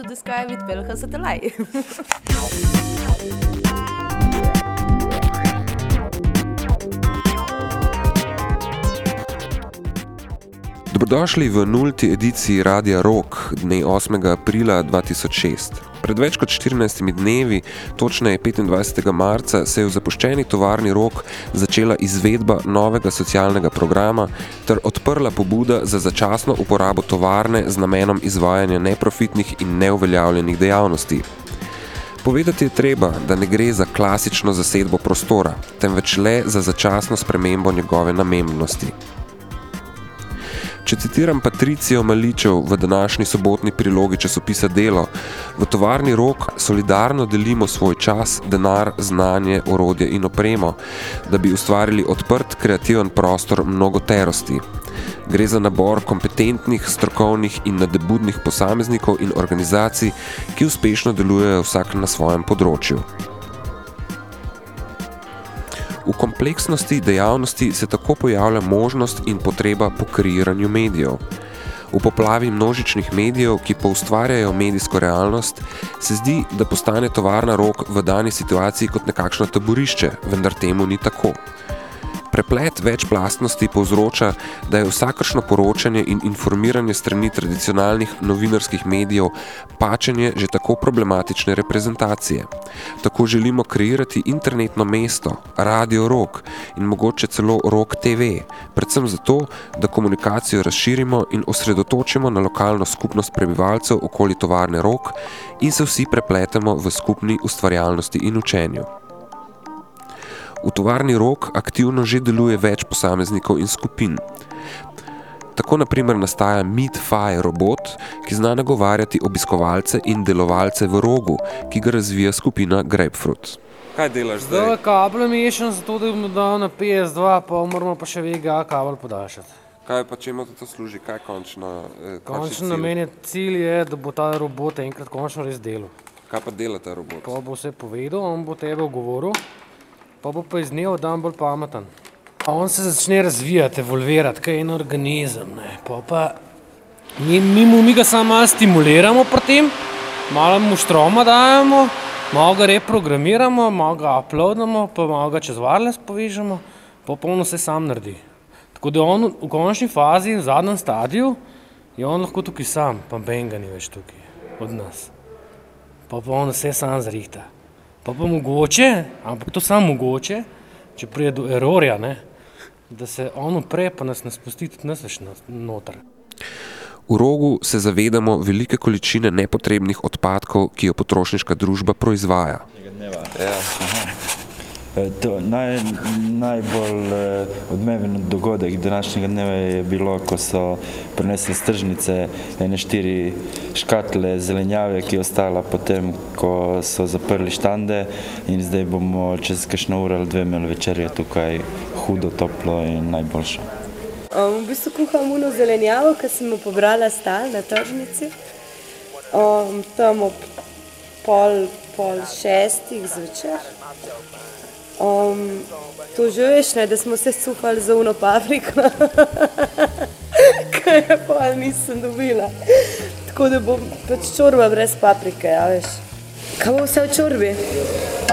To the sky with velika satelit. Dobrodošli v nulti ediciji Radia Rock dne 8. aprila 2006. Pred več kot 14 dnevi, točneje 25. marca, se je v zapuščeni tovarni Rock začela izvedba novega socialnega programa ter odprla pobuda za začasno uporabo tovarne z namenom izvajanja neprofitnih in neuveljavljenih dejavnosti. Povedati je treba, da ne gre za klasično zasedbo prostora, temveč le za začasno spremembo njegove namembnosti. Če citiram Patricijo Maličev v današnji sobotni prilogi časopisa Delo, v tovarni rok solidarno delimo svoj čas, denar, znanje, orodje in opremo, da bi ustvarili odprt, kreativen prostor mnogoterosti. Gre za nabor kompetentnih, strokovnih in nadebudnih posameznikov in organizacij, ki uspešno delujejo vsak na svojem področju. V kompleksnosti dejavnosti se tako pojavlja možnost in potreba po kreiranju medijev. V poplavi množičnih medijev, ki poustvarjajo medijsko realnost, se zdi, da postane tovarna rok v dani situaciji kot nekakšno taborišče, vendar temu ni tako. Preplet večplastnosti povzroča, da je vsakršno poročanje in informiranje strani tradicionalnih novinarskih medijev pačenje že tako problematične reprezentacije. Tako želimo kreirati internetno mesto, radio rok in mogoče celo rok TV, predvsem zato, da komunikacijo razširimo in osredotočimo na lokalno skupnost prebivalcev okoli tovarne rok in se vsi prepletemo v skupni ustvarjalnosti in učenju. V tovarni rok aktivno že deluje več posameznikov in skupin. Tako naprimer nastaja Meet-Fi robot, ki zna nagovarjati obiskovalce in delovalce v rogu, ki ga razvija skupina Grapefruit. Kaj delaš zdaj? Zdaj kabel mešam, zato da bomo dal na PS2, pa moramo pa še VGA kabel podaljšati. Kaj pa čemu to služi, kaj končno? Eh, končno namen je cilj je, da bo ta robot enkrat končno res delal. Kaj pa dela ta robot? Pa bo vse povedal, on bo tebe govoril pa bo pa iz dneva v dan bolj pameten. A on se začne razvijati, evolvirati, kaj je en organizem. Pa mi, mi, mu, mi ga samo stimuliramo pri tem, malo mu štroma dajemo, malo ga reprogramiramo, malo ga uploadamo, pa malo ga čez wireless povežemo, pa polno se sam naredi. Tako da on v končni fazi, v zadnjem stadiju, je on lahko tukaj sam, pa benga ni več tukaj od nas. Pa on vse sam zrihta. Pa pa mogoče, ampak to samo mogoče, če pride do erorja, ne, da se ono pre, pa nas ne spusti tudi nas več noter. V rogu se zavedamo velike količine nepotrebnih odpadkov, ki jo potrošniška družba proizvaja. Ja. E, to, naj, najbolj eh, odmeven dogodek današnjega dneva je bilo, ko so prinesli z tržnice ene štiri škatle zelenjave, ki je ostala potem, ko so zaprli štande in zdaj bomo čez kakšno uro ali dve imeli večerjo tukaj hudo, toplo in najboljšo. Um, v bistvu kuham uno zelenjavo, ki sem jo pobrala stal na tržnici. Um, tam ob pol, pol šestih zvečer. Um, to že veš, ne, da smo se suhali za uno papriko, kaj je pa nisem dobila. Tako da bom pač čorba brez paprike, ja veš. Kaj bo vse v čorbi?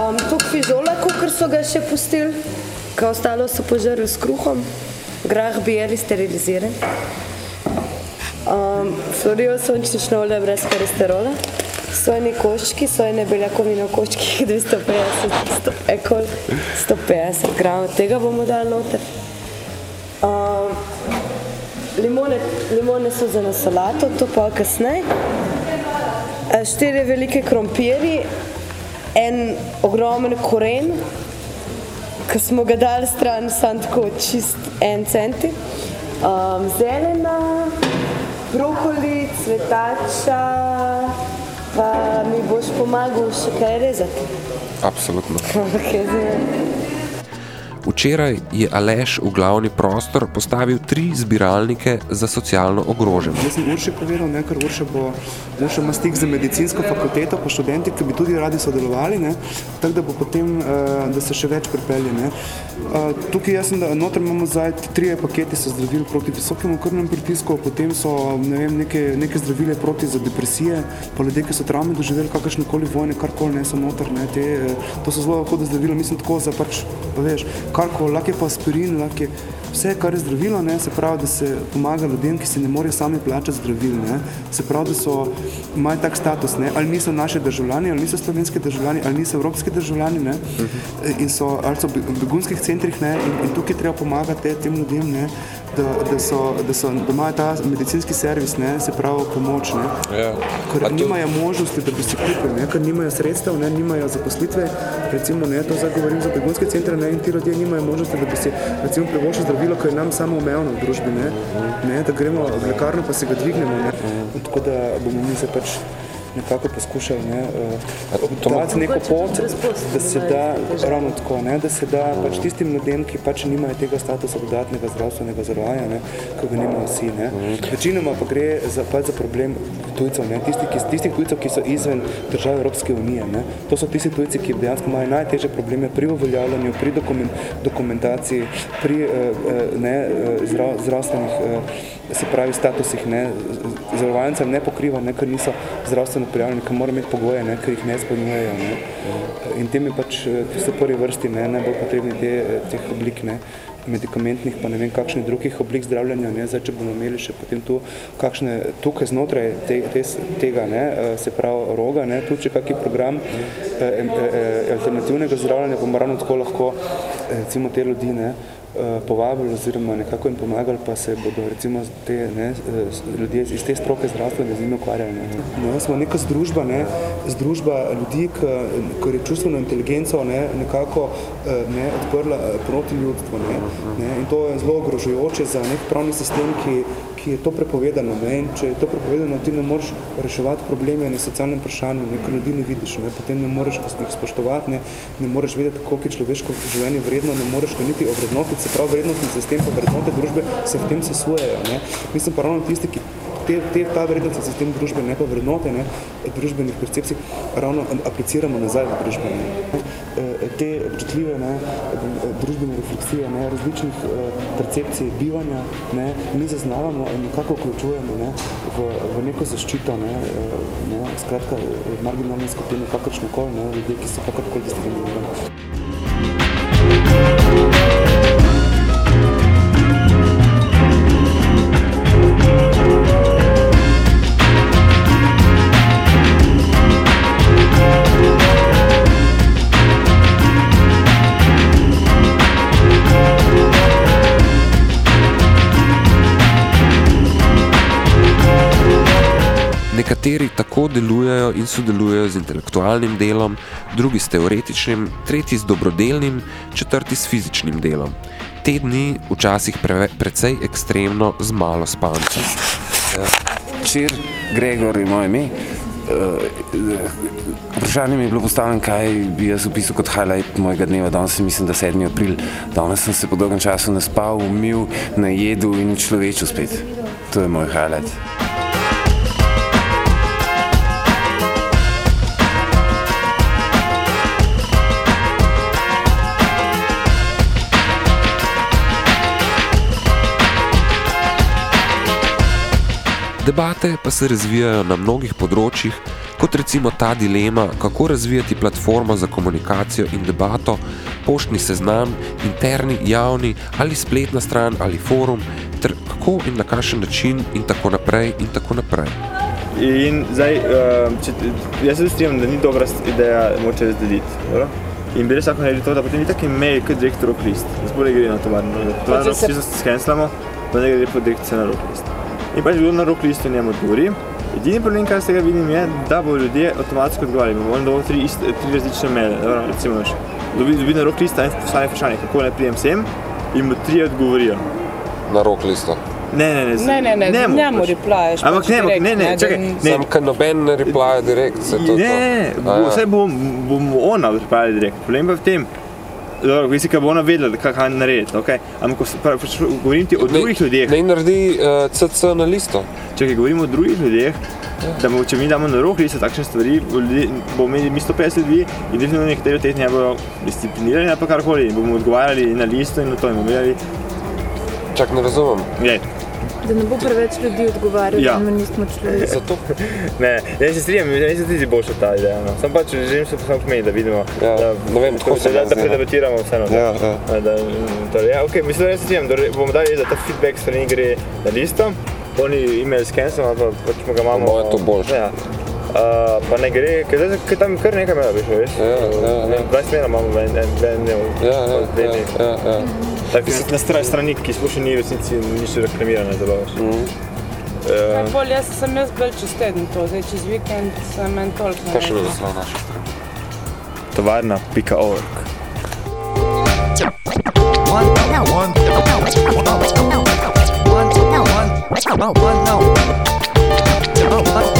Um, Tuk fižola, kukor so ga še pustili, kaj ostalo so požarili s kruhom, grah bijeli steriliziran. Um, Florijo sončnično olje brez kolesterola sojni koščki, sojne beljakovine v koščkih 250, 150 gramov, tega bomo dali noter. Uh, limone, limone so za na solato, to pa kasneje. Štiri velike krompiri, en ogromen koren, ki smo ga dali stran, sam tako čist en centi. Um, zelena, brokoli, cvetača, Pa mi boš pomagal še kaj rezati? Absolutno. Včeraj je Aleš v glavni prostor postavil tri zbiralnike za socialno ogrožene. Jaz sem Urše povedal, ne, ker Urše bo Urše ima stik z medicinsko fakulteto, pa študenti, ki bi tudi radi sodelovali, ne, tako da bo potem, uh, da se še več pripelje. Ne. Uh, tukaj jaz sem, da noter imamo zdaj tri pakete so zdravil proti visokemu krvnemu pritisku, potem so ne vem, neke, neke zdravile proti za depresije, pa ljudje, ki so travme doživeli kakršne koli vojne, karkoli ne so noter, ne, te, uh, to so zelo hude zdravila, mislim tako za pač, veš, karkoli, lahko je pa aspirin, lahko je vse, kar je zdravilo, ne, se pravi, da se pomaga ljudem, ki si ne morejo sami plačati zdravil, ne, se pravi, da so, imajo tak status, ne, ali niso naši državljani, ali niso slovenski državljani, ali niso evropski državljani, ne, in so, ali so v begunskih centrih, ne, in, in tukaj treba pomagati tem ljudem, ne, da, da, so, da, so, da imajo ta medicinski servis, ne, se pravi, pomoč, ne, Ja. ker nimajo možnosti, da bi si kupili, ne, ker nimajo sredstev, ne, nimajo zaposlitve, recimo, ne, to zdaj govorim za begunske centre, ne, in ti ljudje nimajo možnosti, da bi si recimo privoščili zdravilo, ki je nam samo omejeno v družbi, ne, ne, da gremo v lekarno pa si ga dvignemo, ne, tako da bomo mi se pač nekako poskušali ne, uh, dati neko pot, da se da, ravno tako, ne, da se da pač tistim ljudem, ki pač nimajo tega statusa dodatnega zdravstvenega zavarovanja, ne, ki ga nimajo vsi. Ne. Večinoma pa gre za, pač za problem tujcev, ne, tisti, ki, tistih tujcev, ki so izven države Evropske unije. Ne. To so tisti tujci, ki dejansko imajo najtežje probleme pri uveljavljanju, pri dokument, dokumentaciji, pri uh, ne, zdrav, zdravstvenih uh, se pravi statusih, ne, zavarovalnicam ne pokriva, ne, ker niso zdravstveno prijavljeni, ker morajo imeti pogoje, ne, ker jih ne izpolnjujejo. Ne. In tem je pač, ti so prvi vrsti ne, najbolj potrebni te, teh oblik, ne, medikamentnih, pa ne vem kakšnih drugih oblik zdravljenja, ne, zdaj, če bomo imeli še potem tu kakšne, tukaj znotraj te, te, tega, ne, se pravi roga, ne, tu če kakšen program eh, eh, alternativnega zdravljenja, bomo ravno tako lahko recimo te ljudi, ne, povabili oziroma nekako jim pomagali, pa se bodo recimo te ne, ljudje iz te stroke zdravstvene z njimi ukvarjali. Ne. No, smo neka združba, ne, združba ljudi, ki je čustveno inteligenco ne, nekako ne, odprla proti ljudstvu. Ne, ne, in to je zelo ogrožujoče za nek pravni sistem, ki, ki je to prepovedano. Ne, in če je to prepovedano, ti ne moreš reševati probleme na socialnem vprašanju, nekaj ljudi ne vidiš, ne, potem ne moreš jih spoštovati, ne, ne moreš vedeti, koliko je človeško življenje vredno, ne moreš ga niti ovrednotiti, se pravi vrednostni sistem, pa vrednote družbe se v tem sesujejo. Ne. Mislim pa ravno tisti, ki te, te, ta vrednostni sistem družbe, ne pa vrednote ne, družbenih percepcij, ravno apliciramo nazaj v družbe. Ne. Te občutljive ne, družbene refleksije, ne, različnih percepcij bivanja, ne, mi zaznavamo in nekako vključujemo ne, v, v neko zaščito, ne, ne, skratka, marginalne skupine, kakršne koli, ljudje, ki so kakorkoli diskriminirani. Sodelujejo z intelektualnim delom, drugi s teoretičnim, tretji z dobrodelnim, četrti s fizičnim delom. Te dni včasih preve, precej ekstremno z malo spanca. Čir Gregor je moje ime. Vprašanje mi je bilo postavljeno, kaj bi jaz opisal kot highlight mojega dneva. Danes je, mislim, da 7. april. Danes sem se po dolgem času naspal, umil, najedel in človečil spet. To je moj highlight. Debate pa se razvijajo na mnogih področjih, kot recimo ta dilema, kako razvijati platformo za komunikacijo in debato, poštni seznam, interni, javni ali spletna stran ali forum, ter kako in na kakšen način in tako naprej in tako naprej. In zdaj, če, jaz se strinjam, da ni dobra ideja moče razdeliti. Dobro? In bi res lahko naredili to, da potem ni taki mail kot direktor rock list. Da sploh ne gre na tovarno. Tovarno se... skenslamo, pa ne gre po direkcijo na rock list. In pač kdo na rock listu njemu odgovori. Edini problem, kar z tega vidim, je, da bo ljudje avtomatsko odgovarjali. Bomo dovolj tri, tri različne maile. Dobro, recimo, dobi, dobi na rock lista in postavi vprašanje, kako naj prijem sem in mu tri odgovorijo. Na rock listo. Ne, ne, ne. Ne, ne, ne, ne njemu replaješ. Ampak ne, ne, ne, čakaj. Ne, Sam, ker noben ne replaja direkt, se to ne, ne, to. ne, bo, vse bom, bom ona replajala direkt. Problem pa v tem, dobro, mislim, da bo ona vedela, kaj, narediti. Okay? Ampak pač govorim ti o drugih ljudeh. Ne naredi uh, CC na listo. Če govorimo o drugih ljudeh, da bo, če mi damo na rok liste takšne stvari, bo ljudi, bo imeli mi 150 ljudi in definitivno nekateri od teh ne bodo disciplinirani ali karkoli. In bomo odgovarjali na listo in na to in bomo imeli. Čak ne razumem. Ne, Da ne bo preveč ljudi odgovarjalo, Ja. da mi nismo človek. Zato ne, jaz se strinjam, meni se zdi boljša ta ideja. No. Sam pač želim se samo pomeni, da vidimo, Ja, da, ne vem, tako se da, da no. predebatiramo vseeno. Ja, ja. Da, da, torej, ja, okay, mislim, da res se strinjam, da re- bomo dali, da ta feedback strani gre na listo, oni e-mail skensom ali pa pač ga imamo. Moje je to boljše. Ja. Uh, pa ne gre, ker tam kar nekaj mela bi šlo, veš? Ja, ja, ja. Ne, 20 mela imamo v en, en, v en dnev. Ja, ja, dve ja, ja, ja. Na stran strani, ki sploh še ni v resnici nič reklamirano, zelo več. Mhm. Uh, Bolj jaz sem jaz bolj čez teden to, zdaj čez vikend sem meni toliko Kaj še naredila. naslov naše strani? tovarna.org. V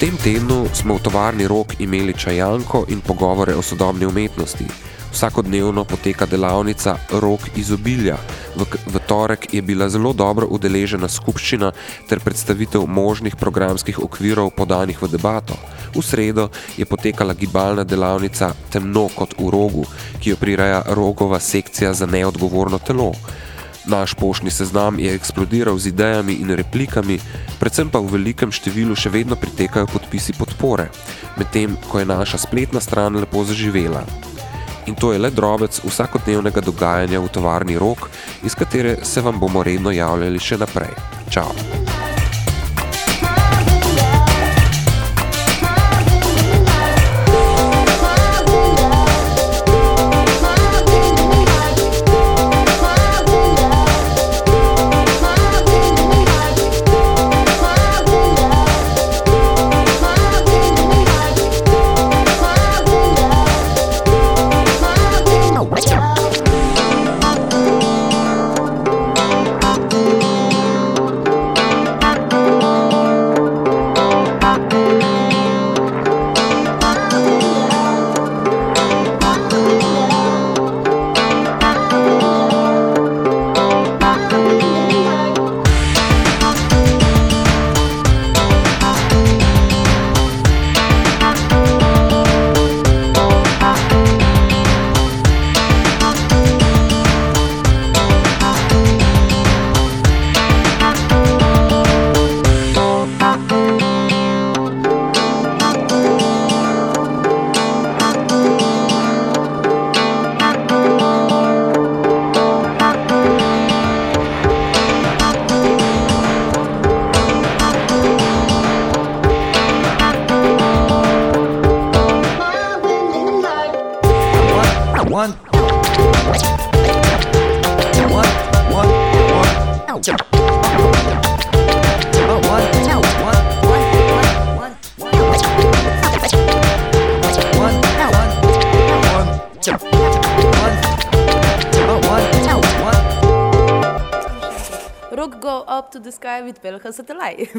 tem tednu smo v tovarni rok imeli čajanko in pogovore o sodobni umetnosti. Vsakodnevno poteka delavnica Rok izobilja. V, v torek je bila zelo dobro udeležena skupščina ter predstavitev možnih programskih okvirov podanih v debato. V sredo je potekala gibalna delavnica Temno kot v rogu, ki jo prireja rogova sekcija za neodgovorno telo. Naš poštni seznam je eksplodiral z idejami in replikami, predvsem pa v velikem številu še vedno pritekajo podpisi podpore, medtem ko je naša spletna stran lepo zaživela. In to je le drobec vsakodnevnega dogajanja v tovarni rok, iz katere se vam bomo redno javljali še naprej. Čau! Rook go up to the sky with Belga Satellite.